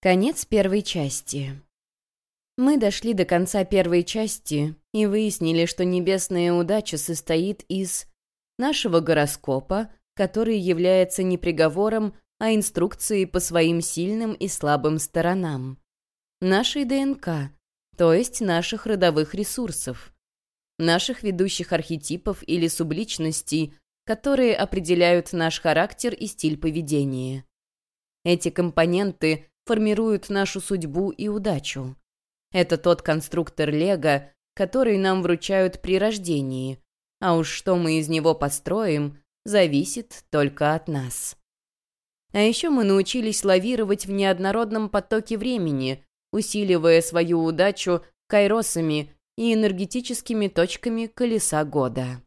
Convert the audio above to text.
Конец первой части. Мы дошли до конца первой части и выяснили, что небесная удача состоит из нашего гороскопа, который является не приговором, а инструкцией по своим сильным и слабым сторонам, нашей ДНК, то есть наших родовых ресурсов, наших ведущих архетипов или субличностей, которые определяют наш характер и стиль поведения. Эти компоненты формируют нашу судьбу и удачу. Это тот конструктор Лего, который нам вручают при рождении, а уж что мы из него построим, зависит только от нас. А еще мы научились лавировать в неоднородном потоке времени, усиливая свою удачу кайросами и энергетическими точками колеса года.